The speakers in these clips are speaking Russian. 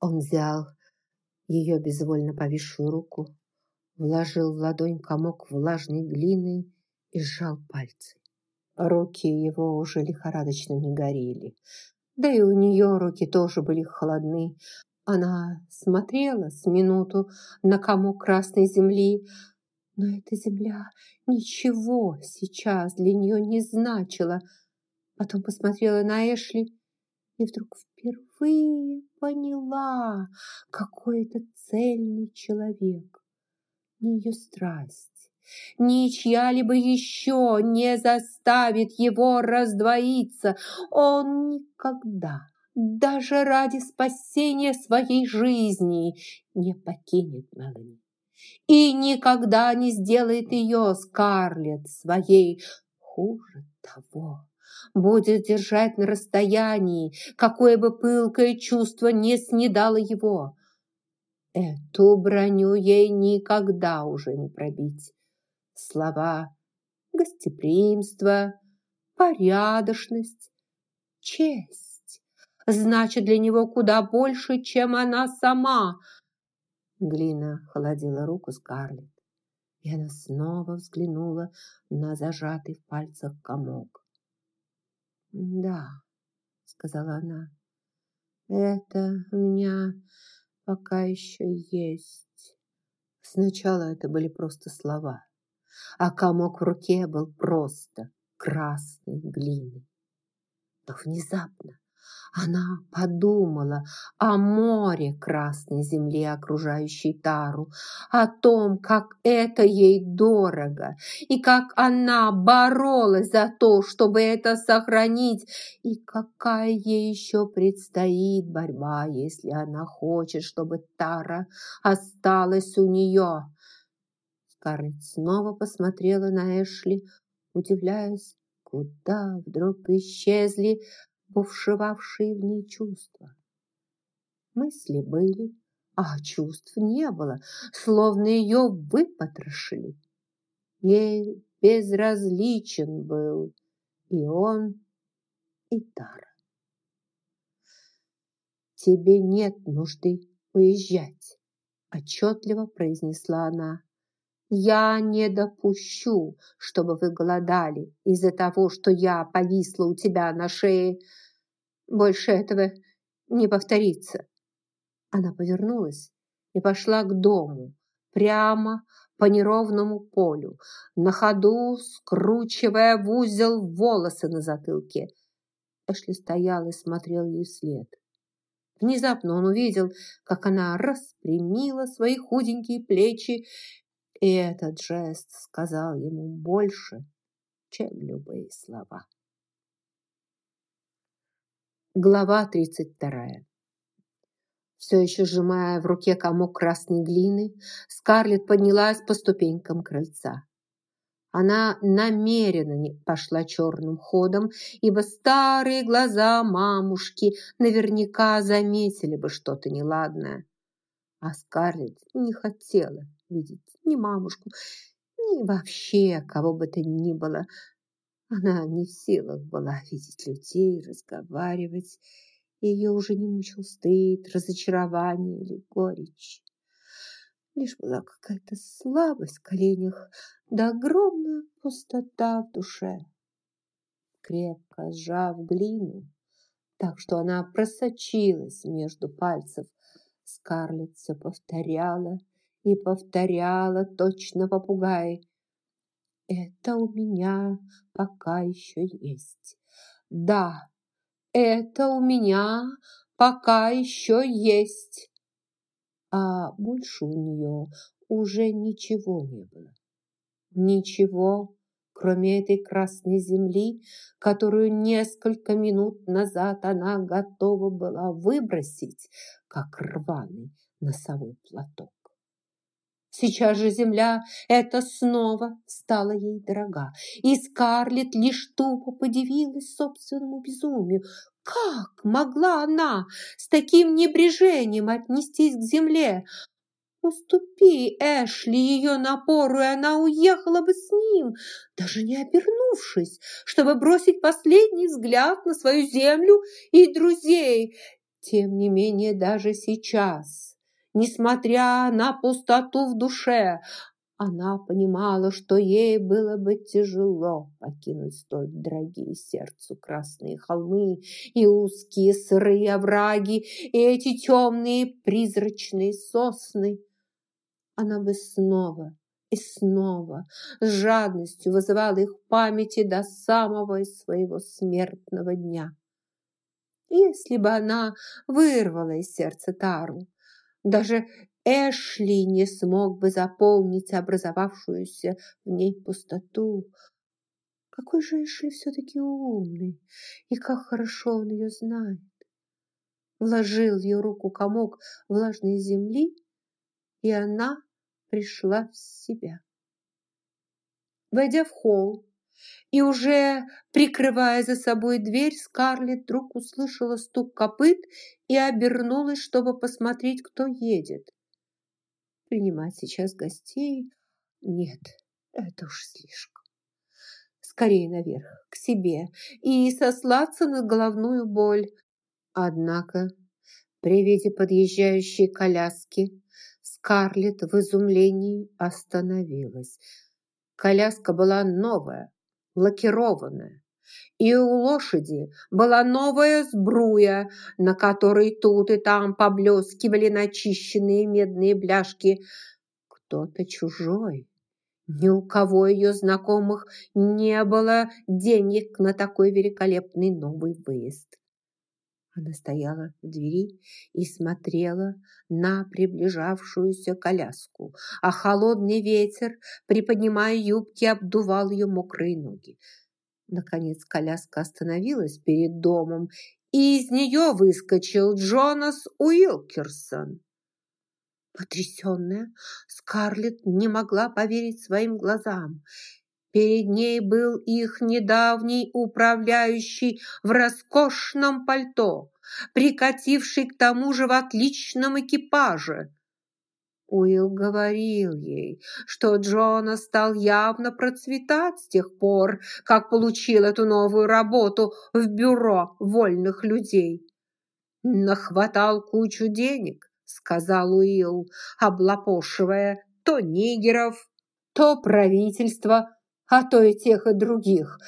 Он взял ее безвольно повисшую руку, вложил в ладонь комок влажной глины и сжал пальцы. Руки его уже лихорадочно не горели. Да и у нее руки тоже были холодны. Она смотрела с минуту на комок красной земли, но эта земля ничего сейчас для нее не значила. Потом посмотрела на Эшли и вдруг впервые поняла, какой это цельный человек. Не ее страсть, ни чья-либо еще не заставит его раздвоиться. Он никогда, даже ради спасения своей жизни, не покинет Мелани и никогда не сделает ее, Скарлетт, своей. Хуже того, будет держать на расстоянии, какое бы пылкое чувство не снедало его. Эту броню ей никогда уже не пробить. Слова гостеприимство, порядочность, честь значит для него куда больше, чем она сама. Глина холодила руку Скарлетт, и она снова взглянула на зажатый в пальцах комок. «Да», — сказала она, — «это у меня пока еще есть». Сначала это были просто слова, а комок в руке был просто красной глины. Но внезапно она подумала о море красной земли, окружающей Тару, о том, как это ей дорого, и как она боролась за то, чтобы это сохранить, и какая ей еще предстоит борьба, если она хочет, чтобы Тара осталась у нее. Скарлетт снова посмотрела на Эшли, удивляясь, куда вдруг исчезли бушевавшие в ней чувства. Мысли были, а чувств не было, словно ее выпотрошили. Ей безразличен был и он, и Тара. «Тебе нет нужды уезжать», – отчетливо произнесла она. «Я не допущу, чтобы вы голодали из-за того, что я повисла у тебя на шее. Больше этого не повторится». Она повернулась и пошла к дому, прямо по неровному полю, на ходу скручивая в узел волосы на затылке. Эшли стоял и смотрел ей вслед. Внезапно он увидел, как она распрямила свои худенькие плечи и этот жест сказал ему больше, чем любые слова. Глава 32. Все еще сжимая в руке комок красной глины, Скарлетт поднялась по ступенькам крыльца. Она намеренно не пошла черным ходом, ибо старые глаза мамушки наверняка заметили бы что-то неладное. А Скарлетт не хотела видеть ни мамушку, ни вообще кого бы то ни было. Она не в силах была видеть людей, разговаривать. Ее уже не мучил стыд, разочарование или горечь. Лишь была какая-то слабость в коленях, да огромная пустота в душе. Крепко сжав глину, так что она просочилась между пальцев, Скарлетт все повторяла и повторяла точно попугай. Это у меня пока еще есть. Да, это у меня пока еще есть. А больше у нее уже ничего не было. Ничего, кроме этой красной земли, которую несколько минут назад она готова была выбросить, как рваный носовой платок. Сейчас же земля эта снова стала ей дорога, и Скарлетт лишь тупо подивилась собственному безумию. Как могла она с таким небрежением отнестись к земле? Уступи Эшли ее напору, и она уехала бы с ним, даже не обернувшись, чтобы бросить последний взгляд на свою землю и друзей. Тем не менее, даже сейчас, несмотря на пустоту в душе, она понимала, что ей было бы тяжело покинуть столь дорогие сердцу красные холмы и узкие сырые овраги, и эти темные призрачные сосны. Она бы снова и снова с жадностью вызывала их в памяти до самого своего смертного дня. Если бы она вырвала из сердца Тару, даже Эшли не смог бы заполнить образовавшуюся в ней пустоту. Какой же Эшли все-таки умный, и как хорошо он ее знает. Вложил в ее руку комок влажной земли, и она пришла в себя. Войдя в холл, и уже прикрывая за собой дверь, Скарлетт вдруг услышала стук копыт и обернулась, чтобы посмотреть, кто едет. Принимать сейчас гостей? Нет, это уж слишком. Скорее наверх, к себе, и сослаться на головную боль. Однако при виде подъезжающей коляски Скарлетт в изумлении остановилась. Коляска была новая, лакированная, и у лошади была новая сбруя, на которой тут и там поблескивали начищенные медные бляшки. Кто-то чужой. Ни у кого ее знакомых не было денег на такой великолепный новый выезд. Она стояла в двери и смотрела на приближавшуюся коляску, а холодный ветер, приподнимая юбки, обдувал ее мокрые ноги. Наконец коляска остановилась перед домом, и из нее выскочил Джонас Уилкерсон. Потрясенная, Скарлетт не могла поверить своим глазам. Перед ней был их недавний управляющий в роскошном пальто, прикативший к тому же в отличном экипаже. Уилл говорил ей, что Джона стал явно процветать с тех пор, как получил эту новую работу в бюро вольных людей. «Нахватал кучу денег», — сказал Уилл, облапошивая то нигеров, то правительство, а то и тех и других.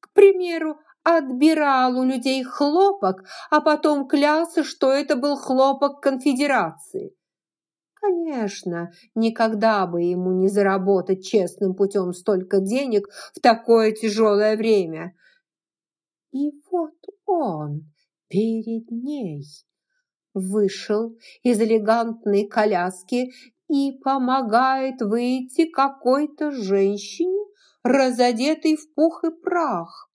К примеру, отбирал у людей хлопок, а потом клялся, что это был хлопок конфедерации. Конечно, никогда бы ему не заработать честным путем столько денег в такое тяжелое время. И вот он перед ней вышел из элегантной коляски и помогает выйти какой-то женщине, разодетой в пух и прах.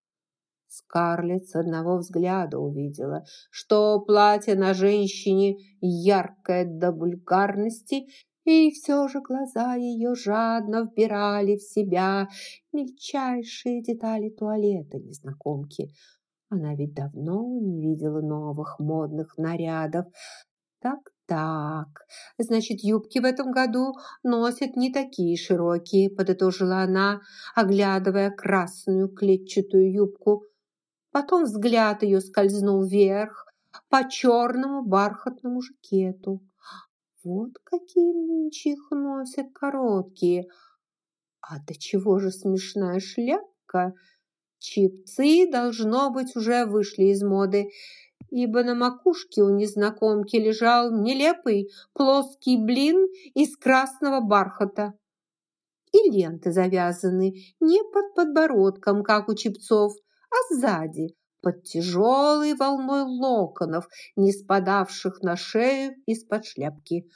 Скарлетт с одного взгляда увидела, что платье на женщине яркое до бульгарности, и все же глаза ее жадно вбирали в себя мельчайшие детали туалета незнакомки. Она ведь давно не видела новых модных нарядов. Так-так, значит, юбки в этом году носят не такие широкие, подытожила она, оглядывая красную клетчатую юбку Потом взгляд ее скользнул вверх по черному бархатному жакету. Вот какие нынче их носят короткие. А до чего же смешная шляпка? Чипцы, должно быть, уже вышли из моды, ибо на макушке у незнакомки лежал нелепый плоский блин из красного бархата. И ленты завязаны не под подбородком, как у чипцов, а сзади, под тяжелой волной локонов, не спадавших на шею из-под шляпки.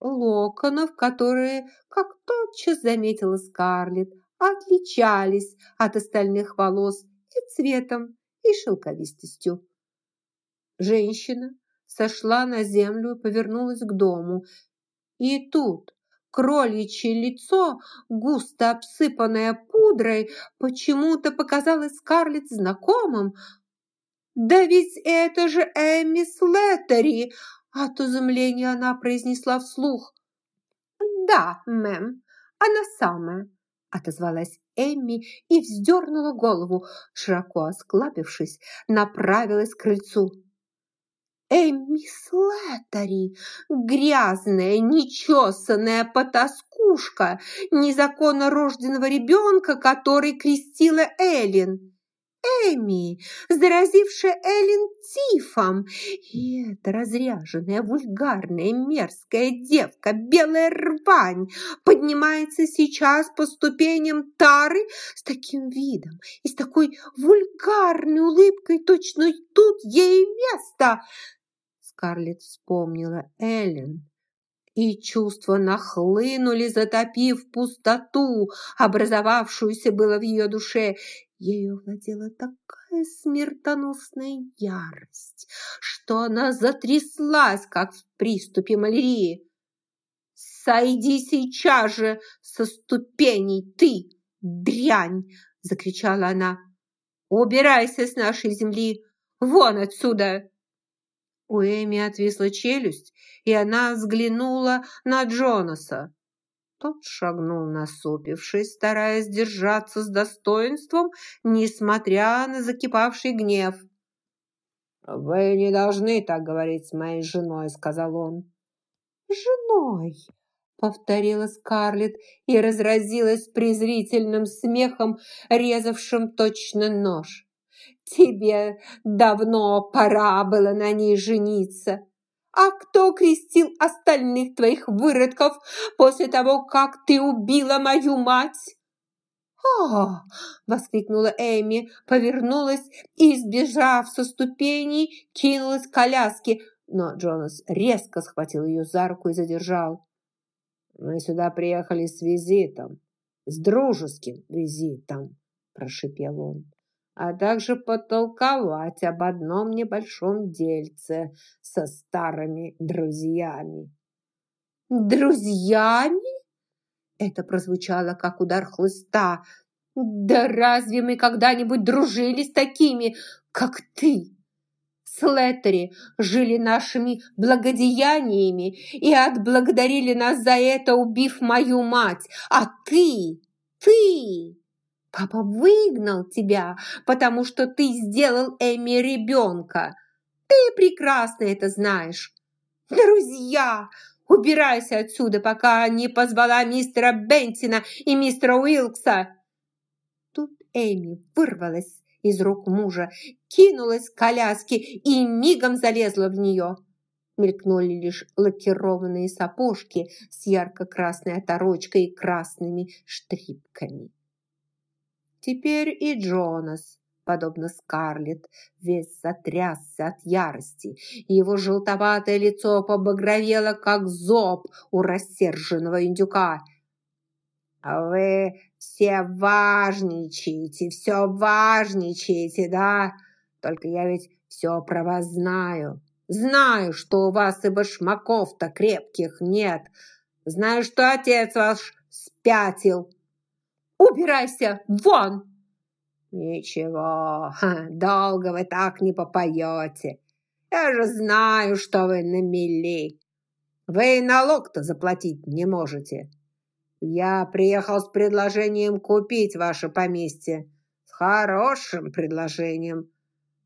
Локонов, которые, как тотчас заметила Скарлетт, отличались от остальных волос и цветом, и шелковистостью. Женщина сошла на землю и повернулась к дому. И тут Кроличье лицо, густо обсыпанное пудрой, почему-то показалось Скарлетт знакомым. «Да ведь это же Эмми Слеттери!» От изумления она произнесла вслух. «Да, мэм, она самая», отозвалась Эмми и вздернула голову, широко осклабившись, направилась к крыльцу. Эмми Слэттери, грязная, нечесанная потаскушка, незаконно рожденного ребенка, который крестила Эллен. Эми, заразившая Эллен тифом. И эта разряженная, вульгарная, мерзкая девка, белая рвань, поднимается сейчас по ступеням тары с таким видом и с такой вульгарной улыбкой, точно тут ей место. Скарлетт вспомнила Эллен, и чувства нахлынули, затопив пустоту, образовавшуюся было в ее душе. Ею владела такая смертоносная ярость, что она затряслась, как в приступе малярии. «Сойди сейчас же со ступеней, ты, дрянь!» – закричала она. «Убирайся с нашей земли! Вон отсюда!» У Эми отвисла челюсть, и она взглянула на Джонаса. Тот шагнул насупившись, стараясь держаться с достоинством, несмотря на закипавший гнев. «Вы не должны так говорить с моей женой», — сказал он. «Женой», — повторила Скарлетт и разразилась презрительным смехом, резавшим точно нож. Тебе давно пора было на ней жениться. А кто крестил остальных твоих выродков после того, как ты убила мою мать?» «О!» – воскликнула Эми, повернулась и, сбежав со ступеней, кинулась к коляске, но Джонас резко схватил ее за руку и задержал. «Мы сюда приехали с визитом, с дружеским визитом», – прошипел он а также потолковать об одном небольшом дельце со старыми друзьями. «Друзьями?» Это прозвучало, как удар хлыста. «Да разве мы когда-нибудь дружили с такими, как ты?» Слеттери жили нашими благодеяниями и отблагодарили нас за это, убив мою мать. А ты, ты Папа выгнал тебя, потому что ты сделал Эми ребенка. Ты прекрасно это знаешь. Друзья, убирайся отсюда, пока не позвала мистера Бентина и мистера Уилкса. Тут Эми вырвалась из рук мужа, кинулась к коляске и мигом залезла в нее. Мелькнули лишь лакированные сапожки с ярко-красной оторочкой и красными штрипками. Теперь и Джонас, подобно Скарлетт, весь затрясся от ярости, и его желтоватое лицо побагровело, как зоб у рассерженного индюка. «А вы все важничаете, все важничаете, да? Только я ведь все про вас знаю. Знаю, что у вас и башмаков-то крепких нет. Знаю, что отец ваш спятил, Убирайся! Вон!» «Ничего, долго вы так не попоете. Я же знаю, что вы на мели. Вы налог-то заплатить не можете. Я приехал с предложением купить ваше поместье. С хорошим предложением.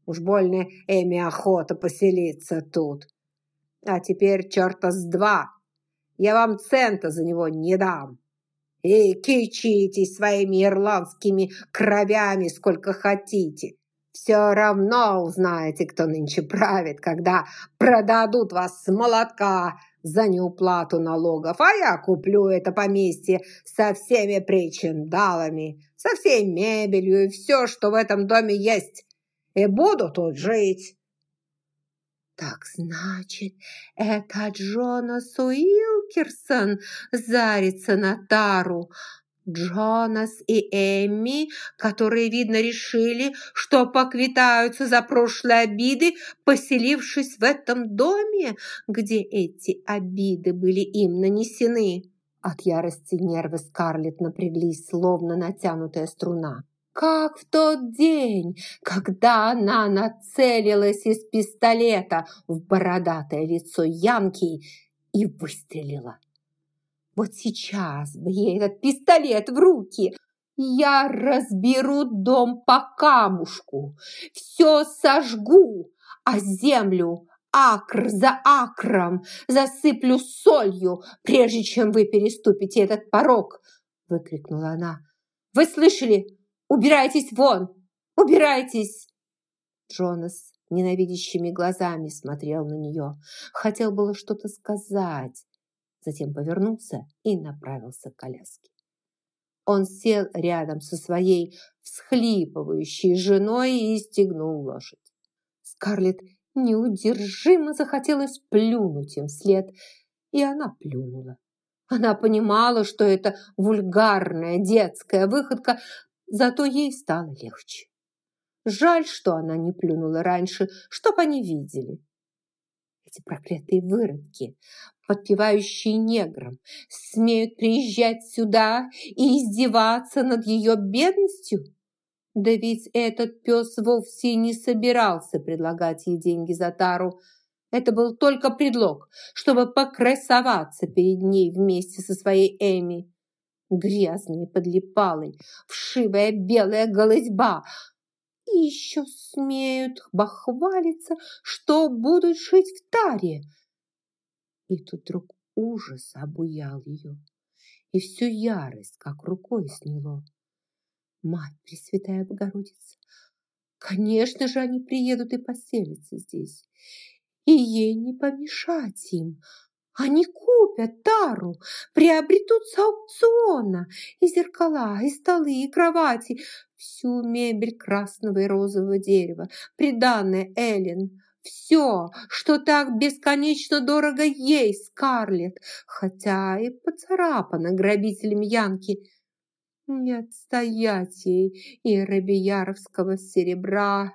Уж больно Эми охота поселиться тут. А теперь черта с два. Я вам цента за него не дам. И кичитесь своими ирландскими кровями сколько хотите. Все равно узнаете, кто нынче правит, когда продадут вас с молотка за неуплату налогов, а я куплю это поместье со всеми причиндалами, со всей мебелью и все, что в этом доме есть, и буду тут жить. Так значит, это Джонас Уилкерсон зарится на тару. Джонас и Эмми, которые, видно, решили, что поквитаются за прошлые обиды, поселившись в этом доме, где эти обиды были им нанесены. От ярости нервы Скарлетт напряглись, словно натянутая струна как в тот день, когда она нацелилась из пистолета в бородатое лицо Янки и выстрелила. Вот сейчас бы ей этот пистолет в руки. Я разберу дом по камушку, все сожгу, а землю акр за акром засыплю солью, прежде чем вы переступите этот порог!» выкрикнула она. «Вы слышали? Убирайтесь вон! Убирайтесь!» Джонас ненавидящими глазами смотрел на нее. Хотел было что-то сказать, затем повернулся и направился к коляске. Он сел рядом со своей всхлипывающей женой и стегнул лошадь. Скарлетт неудержимо захотелось плюнуть им вслед, и она плюнула. Она понимала, что это вульгарная детская выходка, зато ей стало легче. Жаль, что она не плюнула раньше, чтоб они видели. Эти проклятые выродки, подпевающие неграм, смеют приезжать сюда и издеваться над ее бедностью? Да ведь этот пес вовсе не собирался предлагать ей деньги за тару. Это был только предлог, чтобы покрасоваться перед ней вместе со своей Эми. Грязный, подлипалый, вшивая белая голызьба. И еще смеют бахвалиться, что будут жить в таре. И тут вдруг ужас обуял ее, и всю ярость как рукой сняло. Мать Пресвятая Богородица, конечно же, они приедут и поселятся здесь, и ей не помешать им. Они купят тару, приобретут с аукциона и зеркала, и столы, и кровати, всю мебель красного и розового дерева, приданное Эллен, все, что так бесконечно дорого ей, Скарлетт, хотя и поцарапано грабителем Янки. Не отстоять ей и рабияровского серебра.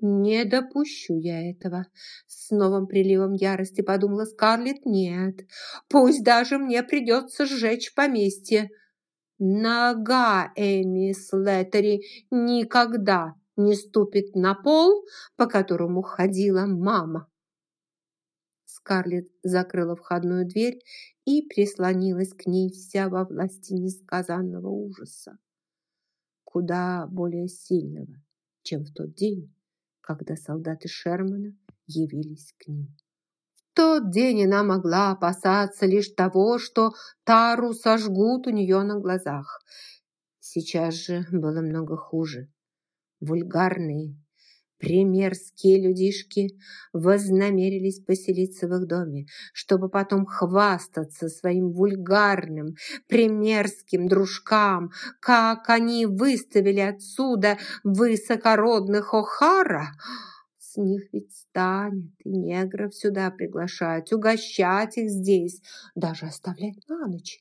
Не допущу я этого. С новым приливом ярости подумала Скарлетт. Нет, пусть даже мне придется сжечь поместье. Нога Эми Слеттери никогда не ступит на пол, по которому ходила мама. Скарлетт закрыла входную дверь и прислонилась к ней вся во власти несказанного ужаса, куда более сильного, чем в тот день, когда солдаты Шермана явились к ним. В тот день она могла опасаться лишь того, что Тару сожгут у нее на глазах. Сейчас же было много хуже вульгарные, примерские людишки вознамерились поселиться в их доме, чтобы потом хвастаться своим вульгарным, примерским дружкам, как они выставили отсюда высокородных О'Хара. С них ведь станет и негров сюда приглашать, угощать их здесь, даже оставлять на ночь.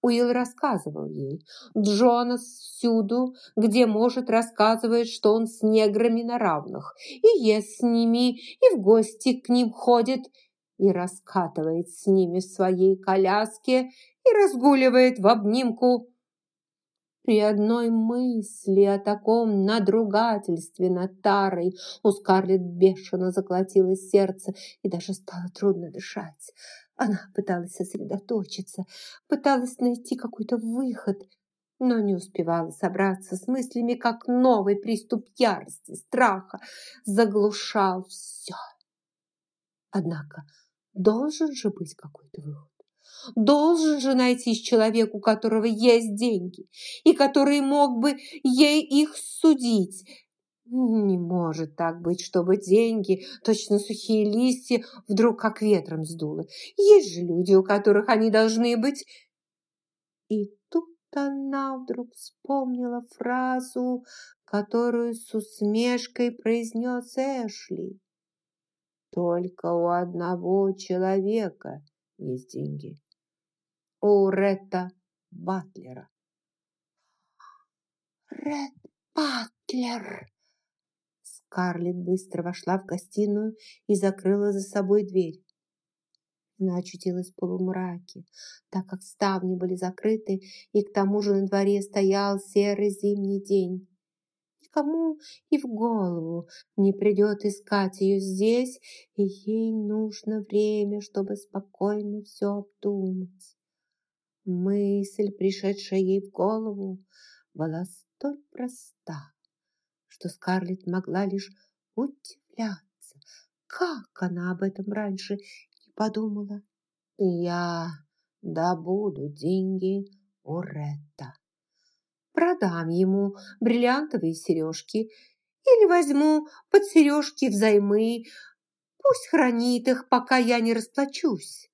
Уилл рассказывал ей. Джонас всюду, где может, рассказывает, что он с неграми на равных, и ест с ними, и в гости к ним ходит, и раскатывает с ними в своей коляске, и разгуливает в обнимку. При одной мысли о таком надругательстве над Тарой у Скарлетт бешено заколотилось сердце, и даже стало трудно дышать. Она пыталась сосредоточиться, пыталась найти какой-то выход, но не успевала собраться с мыслями, как новый приступ ярости, страха заглушал все. Однако должен же быть какой-то выход. Должен же найтись человек, у которого есть деньги, и который мог бы ей их судить, не может так быть, чтобы деньги, точно сухие листья, вдруг как ветром сдуло. Есть же люди, у которых они должны быть. И тут она вдруг вспомнила фразу, которую с усмешкой произнес Эшли. Только у одного человека есть деньги. У Ретта Батлера. Ред Батлер! Карлет быстро вошла в гостиную и закрыла за собой дверь. Она очутилась в полумраке, так как ставни были закрыты, и к тому же на дворе стоял серый зимний день. Никому и в голову не придет искать ее здесь, и ей нужно время, чтобы спокойно все обдумать. Мысль, пришедшая ей в голову, была столь проста, что Скарлетт могла лишь удивляться, Как она об этом раньше не подумала? Я добуду деньги у Ретта. Продам ему бриллиантовые сережки или возьму под сережки взаймы. Пусть хранит их, пока я не расплачусь.